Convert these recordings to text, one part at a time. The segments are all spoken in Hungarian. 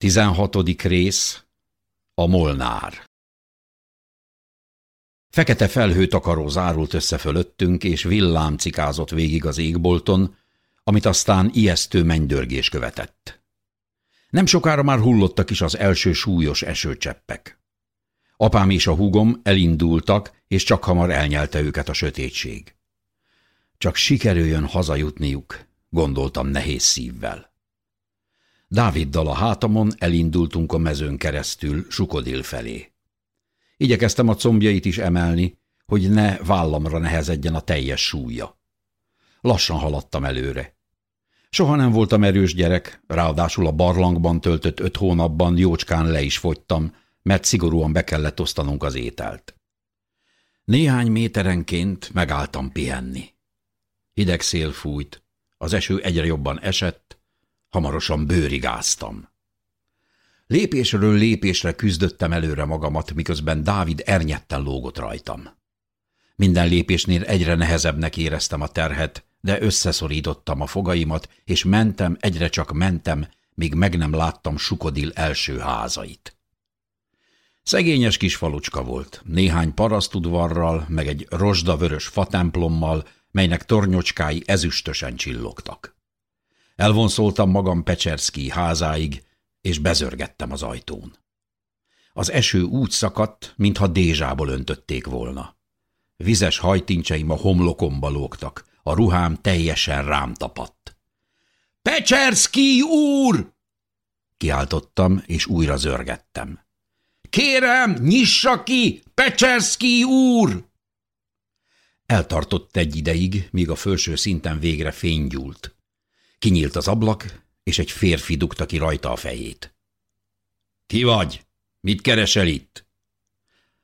Tizenhatodik rész A Molnár Fekete felhőtakaró zárult össze fölöttünk, és villám cikázott végig az égbolton, amit aztán ijesztő mennydörgés követett. Nem sokára már hullottak is az első súlyos esőcseppek. Apám és a húgom elindultak, és csak hamar elnyelte őket a sötétség. Csak sikerüljön hazajutniuk, gondoltam nehéz szívvel. Dáviddal a hátamon elindultunk a mezőn keresztül Sukodil felé. Igyekeztem a combjait is emelni, hogy ne vállamra nehezedjen a teljes súlya. Lassan haladtam előre. Soha nem voltam erős gyerek, ráadásul a barlangban töltött öt hónapban jócskán le is fogytam, mert szigorúan be kellett osztanunk az ételt. Néhány méterenként megálltam pihenni. Hideg szél fújt, az eső egyre jobban esett, Hamarosan bőrigáztam. Lépésről lépésre küzdöttem előre magamat, miközben Dávid ernyetten lógott rajtam. Minden lépésnél egyre nehezebbnek éreztem a terhet, de összeszorítottam a fogaimat, és mentem, egyre csak mentem, míg meg nem láttam Sukodil első házait. Szegényes kis falucska volt, néhány parasztudvarral, meg egy rozsdavörös fatemplommal, melynek tornyocskái ezüstösen csillogtak. Elvonszoltam magam Pecserszki házáig, és bezörgettem az ajtón. Az eső úgy szakadt, mintha dézsából öntötték volna. Vizes hajtincseim a homlokomba lógtak, a ruhám teljesen rám tapadt. – Pecserszki úr! – kiáltottam, és újra zörgettem. – Kérem, nyissa ki, Pecserszki úr! Eltartott egy ideig, míg a felső szinten végre fény gyúlt. Kinyílt az ablak, és egy férfi dugta ki rajta a fejét. – Ki vagy? Mit keresel itt?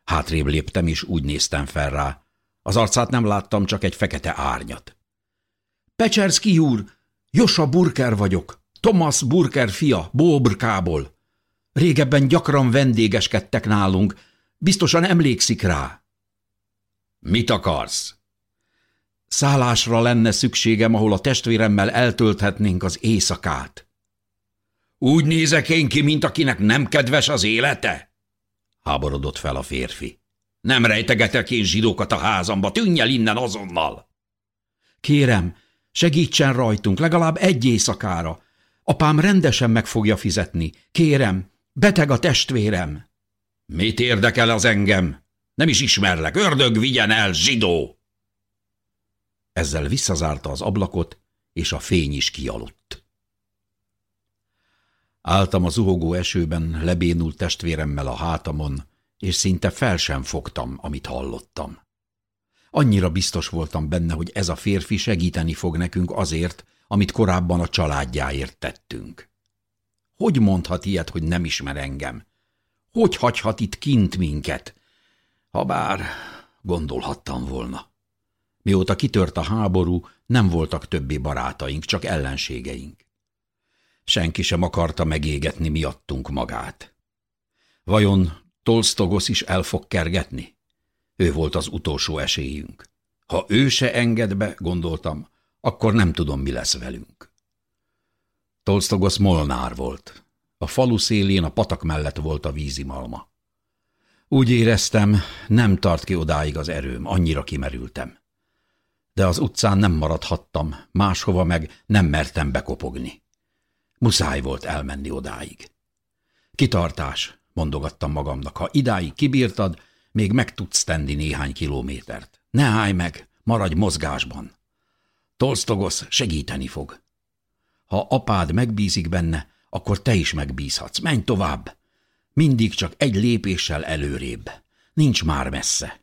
Hátrébb léptem, és úgy néztem fel rá. Az arcát nem láttam, csak egy fekete árnyat. – Pecserszki úr! Josa Burker vagyok! Thomas Burker fia, Bóbrkából! Régebben gyakran vendégeskedtek nálunk, biztosan emlékszik rá. – Mit akarsz? Szállásra lenne szükségem, ahol a testvéremmel eltölthetnénk az éjszakát. Úgy nézek én ki, mint akinek nem kedves az élete? Háborodott fel a férfi. Nem rejtegetek én zsidókat a házamba, tűnj el innen azonnal! Kérem, segítsen rajtunk, legalább egy éjszakára. Apám rendesen meg fogja fizetni. Kérem, beteg a testvérem. Mit érdekel az engem? Nem is ismerlek, ördög vigyen el, zsidó! Ezzel visszazárta az ablakot, és a fény is kialudt. Álltam a zuhogó esőben lebénult testvéremmel a hátamon, és szinte fel sem fogtam, amit hallottam. Annyira biztos voltam benne, hogy ez a férfi segíteni fog nekünk azért, amit korábban a családjáért tettünk. Hogy mondhat ilyet, hogy nem ismer engem? Hogy hagyhat itt kint minket? Habár gondolhattam volna. Mióta kitört a háború, nem voltak többi barátaink, csak ellenségeink. Senki sem akarta megégetni miattunk magát. Vajon Tolstogosz is el fog kergetni? Ő volt az utolsó esélyünk. Ha ő se enged be, gondoltam, akkor nem tudom, mi lesz velünk. Tolstogosz molnár volt. A falu szélén a patak mellett volt a vízimalma. Úgy éreztem, nem tart ki odáig az erőm, annyira kimerültem de az utcán nem maradhattam, máshova meg nem mertem bekopogni. Muszáj volt elmenni odáig. Kitartás, mondogattam magamnak, ha idáig kibírtad, még meg tudsz tenni néhány kilométert. Ne állj meg, maradj mozgásban. Tolstogosz segíteni fog. Ha apád megbízik benne, akkor te is megbízhatsz. Menj tovább. Mindig csak egy lépéssel előrébb. Nincs már messze.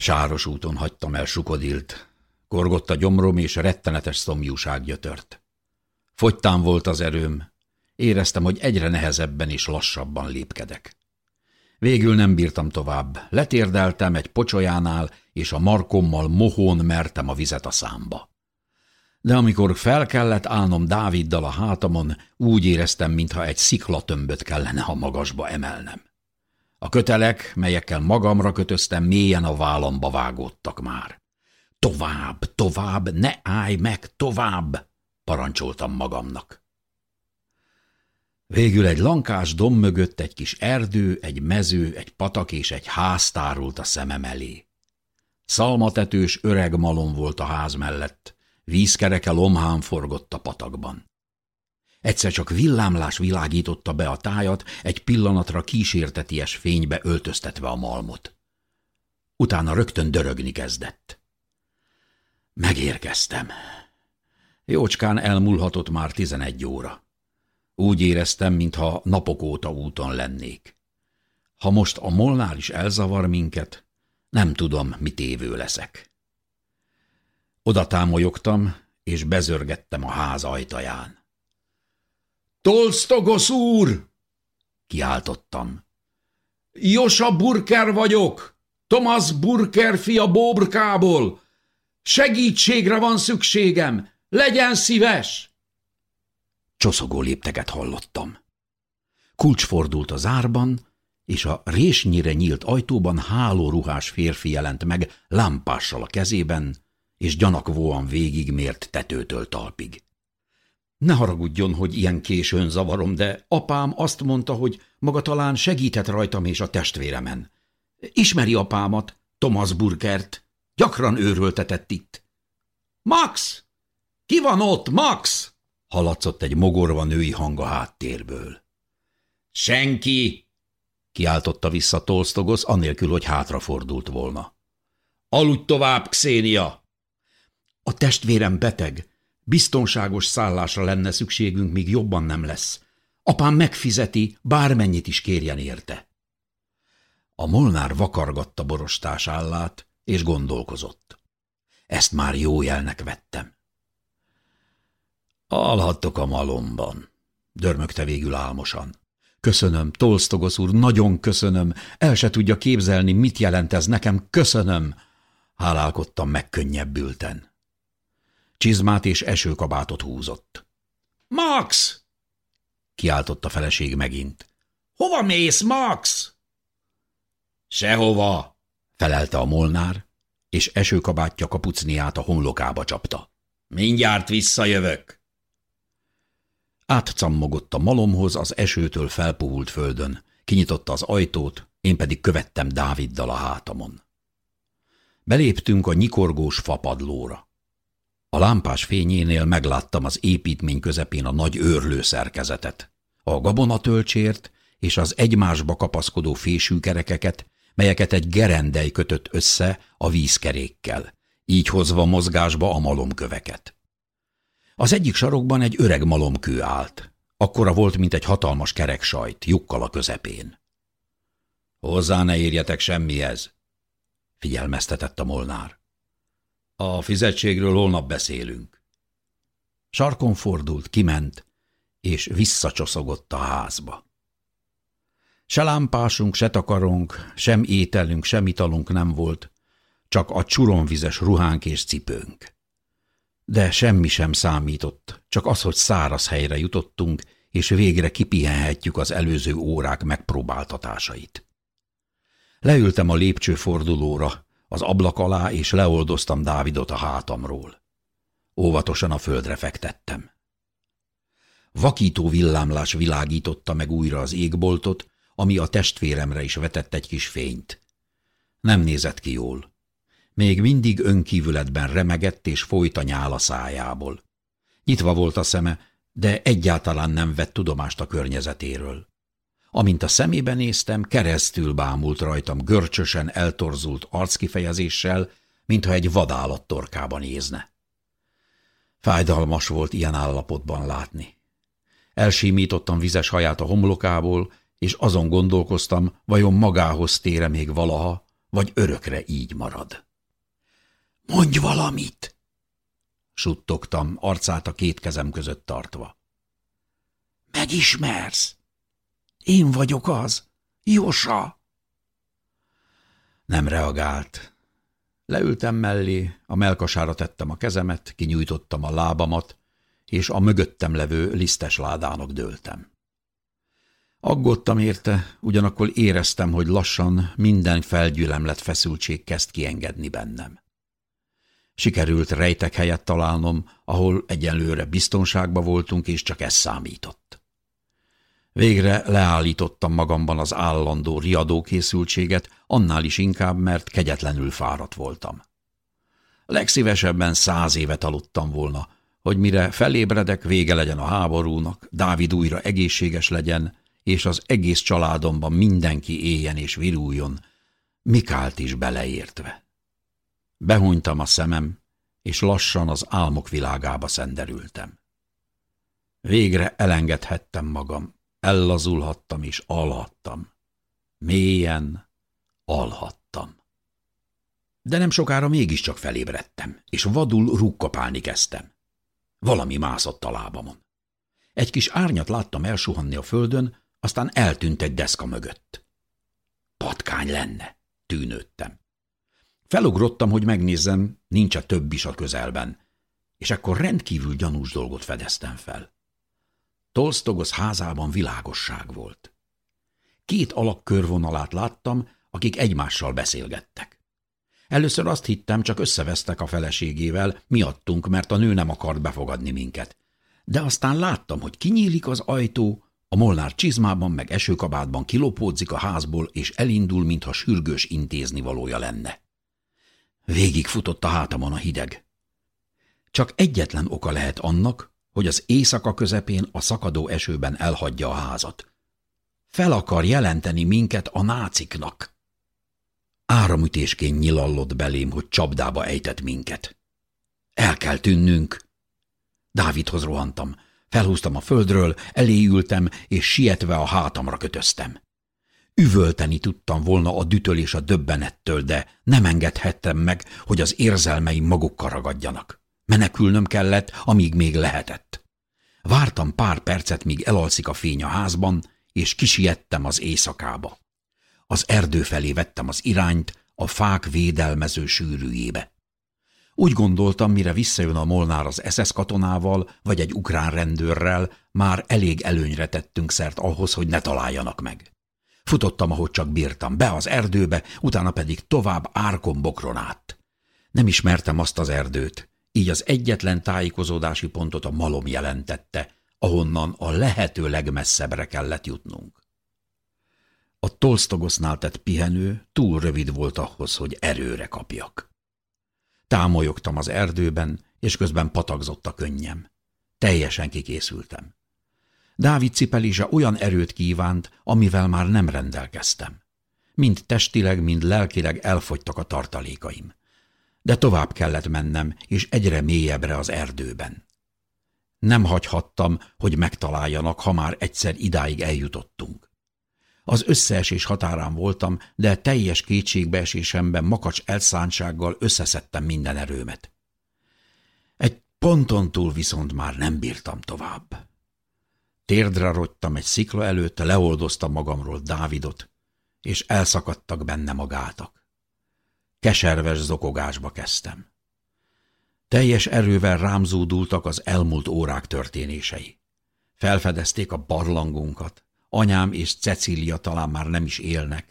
Sáros úton hagytam el Sukodilt. Korgott a gyomrom, és rettenetes szomjúság gyötört. Fogytán volt az erőm. Éreztem, hogy egyre nehezebben és lassabban lépkedek. Végül nem bírtam tovább. Letérdeltem egy pocsolyánál, és a markommal mohón mertem a vizet a számba. De amikor fel kellett állnom Dáviddal a hátamon, úgy éreztem, mintha egy sziklatömböt kellene a magasba emelnem. A kötelek, melyekkel magamra kötöztem, mélyen a vállamba vágódtak már. Tovább, tovább, ne állj meg, tovább, parancsoltam magamnak. Végül egy lankás dom mögött egy kis erdő, egy mező, egy patak és egy ház tárult a szemem elé. Szalmatetős öreg malom volt a ház mellett, vízkereke lomhán forgott a patakban. Egyszer csak villámlás világította be a tájat, egy pillanatra kísérteties fénybe öltöztetve a malmot. Utána rögtön dörögni kezdett. Megérkeztem. Jócskán elmúlhatott már tizenegy óra. Úgy éreztem, mintha napok óta úton lennék. Ha most a molnál is elzavar minket, nem tudom, mit évő leszek. Oda támolyogtam, és bezörgettem a ház ajtaján. – Tolstogosz úr! – kiáltottam. – Josa Burker vagyok! Thomas Burker fia Bóbrkából! Segítségre van szükségem! Legyen szíves! Csoszogó lépteket hallottam. Kulcs fordult az árban, és a résnyire nyílt ajtóban hálóruhás férfi jelent meg lámpással a kezében, és gyanakvóan végigmért tetőtől talpig. Ne haragudjon, hogy ilyen későn zavarom, de apám azt mondta, hogy maga talán segíthet rajtam és a testvéremen. Ismeri apámat, Thomas Burkert, gyakran őröltetett itt. – Max! Ki van ott, Max? – haladszott egy mogorva női hang a háttérből. – Senki! – kiáltotta vissza Tolstogosz, annélkül, hogy hátrafordult volna. – Aludj tovább, Xénia! – A testvérem beteg. Biztonságos szállásra lenne szükségünk, míg jobban nem lesz. Apám megfizeti, bármennyit is kérjen érte. A molnár vakargatta borostás állát, és gondolkozott. Ezt már jó jelnek vettem. Alhattok a malomban, dörmögte végül álmosan. Köszönöm, Tolstogosz úr, nagyon köszönöm. El se tudja képzelni, mit jelent ez nekem. Köszönöm. Hálálkodtam megkönnyebbülten. Csizmát és esőkabátot húzott. Max! kiáltott a feleség megint. Hova mész, Max? Sehova, felelte a molnár, és esőkabátja kapucniát a homlokába csapta. Mindjárt visszajövök. Átcammogott a malomhoz az esőtől felpuhult földön, kinyitotta az ajtót, én pedig követtem Dáviddal a hátamon. Beléptünk a nyikorgós fapadlóra. A lámpás fényénél megláttam az építmény közepén a nagy őrlő szerkezetet, a gabonatölcsért és az egymásba kapaszkodó fésűkerekeket, melyeket egy gerendej kötött össze a vízkerékkel, így hozva mozgásba a malomköveket. Az egyik sarokban egy öreg malomkő állt. Akkora volt, mint egy hatalmas kerek sajt, lyukkal a közepén. Hozzá ne érjetek semmihez, figyelmeztetett a molnár. A fizetségről holnap beszélünk. Sarkon fordult, kiment, és visszacsoszogott a házba. Se lámpásunk, se takarunk, sem ételünk, sem italunk nem volt, csak a csuromvizes ruhánk és cipőnk. De semmi sem számított, csak az, hogy száraz helyre jutottunk, és végre kipihenhetjük az előző órák megpróbáltatásait. Leültem a lépcsőfordulóra, az ablak alá, és leoldoztam Dávidot a hátamról. Óvatosan a földre fektettem. Vakító villámlás világította meg újra az égboltot, ami a testvéremre is vetett egy kis fényt. Nem nézett ki jól. Még mindig önkívületben remegett és folyt a nyála szájából. Nyitva volt a szeme, de egyáltalán nem vett tudomást a környezetéről. Amint a szemébe néztem, keresztül bámult rajtam görcsösen eltorzult arckifejezéssel, mintha egy vadállat torkába nézne. Fájdalmas volt ilyen állapotban látni. Elsímítottam vizes haját a homlokából, és azon gondolkoztam, vajon magához tére még valaha, vagy örökre így marad. Mondj valamit! Suttogtam, arcát a két kezem között tartva. Megismersz? Én vagyok az, Josa! Nem reagált. Leültem mellé, a melkasára tettem a kezemet, kinyújtottam a lábamat, és a mögöttem levő lisztes ládának dőltem. Aggódtam érte, ugyanakkor éreztem, hogy lassan minden felgyülemlet feszültség kezd kiengedni bennem. Sikerült rejtek helyet találnom, ahol egyenlőre biztonságba voltunk, és csak ez számított. Végre leállítottam magamban az állandó riadókészültséget, annál is inkább, mert kegyetlenül fáradt voltam. Legszívesebben száz évet aludtam volna, hogy mire felébredek, vége legyen a háborúnak, Dávid újra egészséges legyen, és az egész családomban mindenki éljen és viruljon, Mikált is beleértve. Behunytam a szemem, és lassan az álmok világába szenderültem. Végre elengedhettem magam, ellazulhattam és alhattam. Mélyen alhattam. De nem sokára mégiscsak felébredtem, és vadul rúgkapálni kezdtem. Valami mászott a lábamon. Egy kis árnyat láttam elsuhanni a földön, aztán eltűnt egy deszka mögött. Patkány lenne, tűnődtem. Felugrottam, hogy megnézzem, nincs a több is a közelben, és akkor rendkívül gyanús dolgot fedeztem fel. Tolstogosz házában világosság volt. Két alak körvonalát láttam, akik egymással beszélgettek. Először azt hittem, csak összevesztek a feleségével, miattunk, mert a nő nem akart befogadni minket. De aztán láttam, hogy kinyílik az ajtó, a molnár csizmában meg esőkabátban kilopódzik a házból, és elindul, mintha sürgős intézni valója lenne. Végig futott a hátamon a hideg. Csak egyetlen oka lehet annak, hogy az éjszaka közepén a szakadó esőben elhagyja a házat. Fel akar jelenteni minket a náciknak. Áramütésként nyilallott belém, hogy csapdába ejtett minket. El kell tűnnünk. Dávidhoz rohantam. Felhúztam a földről, eléültem, és sietve a hátamra kötöztem. Üvölteni tudtam volna a dütöl és a döbbenettől, de nem engedhettem meg, hogy az érzelmeim magukkal ragadjanak. Menekülnöm kellett, amíg még lehetett. Vártam pár percet, míg elalszik a fény a házban, és kisiettem az éjszakába. Az erdő felé vettem az irányt, a fák védelmező sűrűjébe. Úgy gondoltam, mire visszajön a Molnár az SS katonával, vagy egy ukrán rendőrrel, már elég előnyre tettünk szert ahhoz, hogy ne találjanak meg. Futottam, ahogy csak bírtam, be az erdőbe, utána pedig tovább árkombokron át. Nem ismertem azt az erdőt, így az egyetlen tájékozódási pontot a malom jelentette, ahonnan a lehető legmesszebbre kellett jutnunk. A tolsztogosznál tett pihenő túl rövid volt ahhoz, hogy erőre kapjak. Támolyogtam az erdőben, és közben patagzott a könnyem. Teljesen kikészültem. Dávid cipelise olyan erőt kívánt, amivel már nem rendelkeztem. Mind testileg, mind lelkileg elfogytak a tartalékaim de tovább kellett mennem, és egyre mélyebbre az erdőben. Nem hagyhattam, hogy megtaláljanak, ha már egyszer idáig eljutottunk. Az összeesés határán voltam, de teljes kétségbeesésemben makacs elszántsággal összeszedtem minden erőmet. Egy ponton túl viszont már nem bírtam tovább. Térdre rogytam egy szikla előtt, leoldoztam magamról Dávidot, és elszakadtak benne magátak. Keserves zokogásba kezdtem. Teljes erővel rám zúdultak az elmúlt órák történései. Felfedezték a barlangunkat. Anyám és Cecília talán már nem is élnek.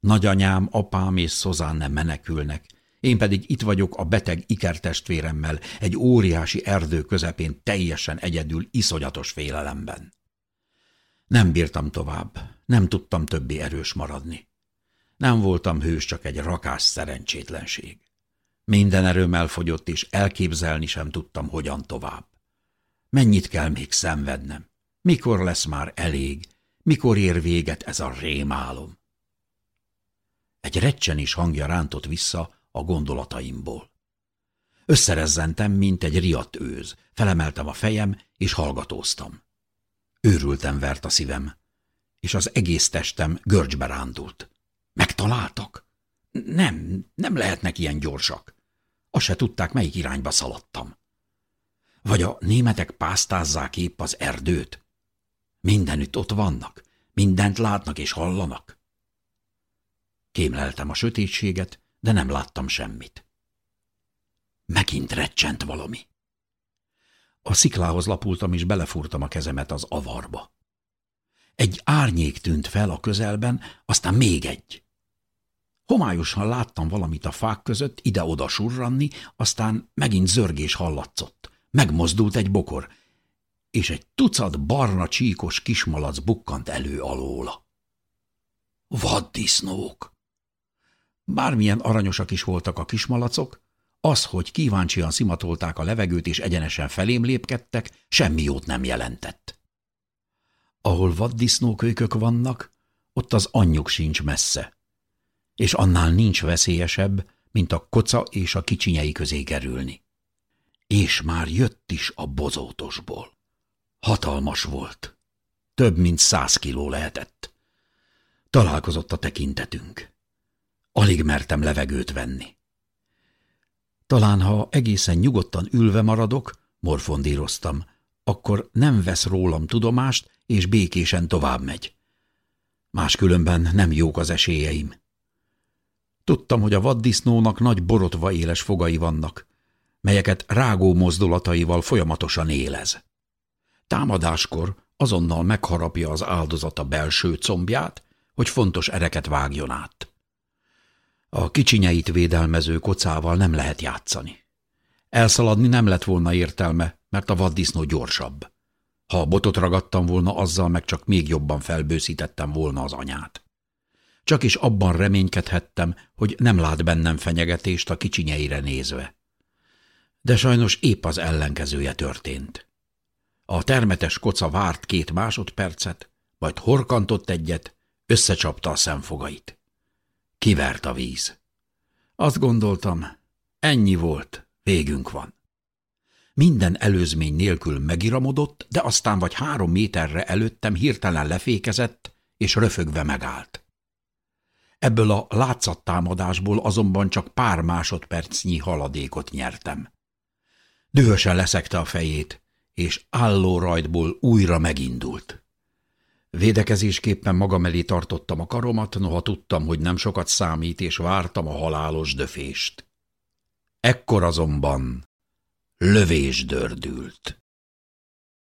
Nagyanyám, apám és Szozán nem menekülnek. Én pedig itt vagyok a beteg ikertestvéremmel, egy óriási erdő közepén teljesen egyedül, iszonyatos félelemben. Nem bírtam tovább, nem tudtam többé erős maradni. Nem voltam hős, csak egy rakás szerencsétlenség. Minden erőm elfogyott, és elképzelni sem tudtam, hogyan tovább. Mennyit kell még szenvednem? Mikor lesz már elég? Mikor ér véget ez a rémálom? Egy recsenés hangja rántott vissza a gondolataimból. Összerezzentem, mint egy riadt őz. Felemeltem a fejem, és hallgatóztam. Őrültem vert a szívem, és az egész testem görcsbe rándult. Megtaláltak? Nem, nem lehetnek ilyen gyorsak. Azt se tudták, melyik irányba szaladtam. Vagy a németek pásztázzák épp az erdőt? Mindenütt ott vannak, mindent látnak és hallanak. Kémleltem a sötétséget, de nem láttam semmit. Megint recsent valami. A sziklához lapultam, és belefúrtam a kezemet az avarba. Egy árnyék tűnt fel a közelben, aztán még egy. Homályosan láttam valamit a fák között ide-oda surranni, aztán megint zörgés hallatszott. Megmozdult egy bokor. és egy tucat barna csíkos kismalac bukkant elő alóla. Vaddisznók! Bármilyen aranyosak is voltak a kismalacok, az, hogy kíváncsian szimatolták a levegőt és egyenesen felém lépkedtek, semmi jót nem jelentett. Ahol vaddisznókölykök vannak, ott az anyjuk sincs messze, és annál nincs veszélyesebb, mint a koca és a kicsinyei közé kerülni. És már jött is a bozótosból. Hatalmas volt. Több mint száz kiló lehetett. Találkozott a tekintetünk. Alig mertem levegőt venni. Talán, ha egészen nyugodtan ülve maradok, morfondíroztam, akkor nem vesz rólam tudomást, és békésen tovább megy. Máskülönben nem jók az esélyeim. Tudtam, hogy a vaddisznónak nagy borotva éles fogai vannak, melyeket rágó mozdulataival folyamatosan élez. Támadáskor azonnal megharapja az áldozata belső combját, hogy fontos ereket vágjon át. A kicsinyeit védelmező kocával nem lehet játszani. Elszaladni nem lett volna értelme, mert a vaddisznó gyorsabb. Ha a botot ragadtam volna, azzal meg csak még jobban felbőszítettem volna az anyát. Csak is abban reménykedhettem, hogy nem lát bennem fenyegetést a kicsinyeire nézve. De sajnos épp az ellenkezője történt. A termetes koca várt két másodpercet, majd horkantott egyet, összecsapta a szemfogait. Kivert a víz. Azt gondoltam, ennyi volt, végünk van. Minden előzmény nélkül megiramodott, de aztán vagy három méterre előttem hirtelen lefékezett, és röfögve megállt. Ebből a látszattámadásból azonban csak pár másodpercnyi haladékot nyertem. Dühösen leszekte a fejét, és álló rajtból újra megindult. Védekezésképpen magam elé tartottam a karomat, noha tudtam, hogy nem sokat számít, és vártam a halálos döfést. Ekkor azonban lövés dördült.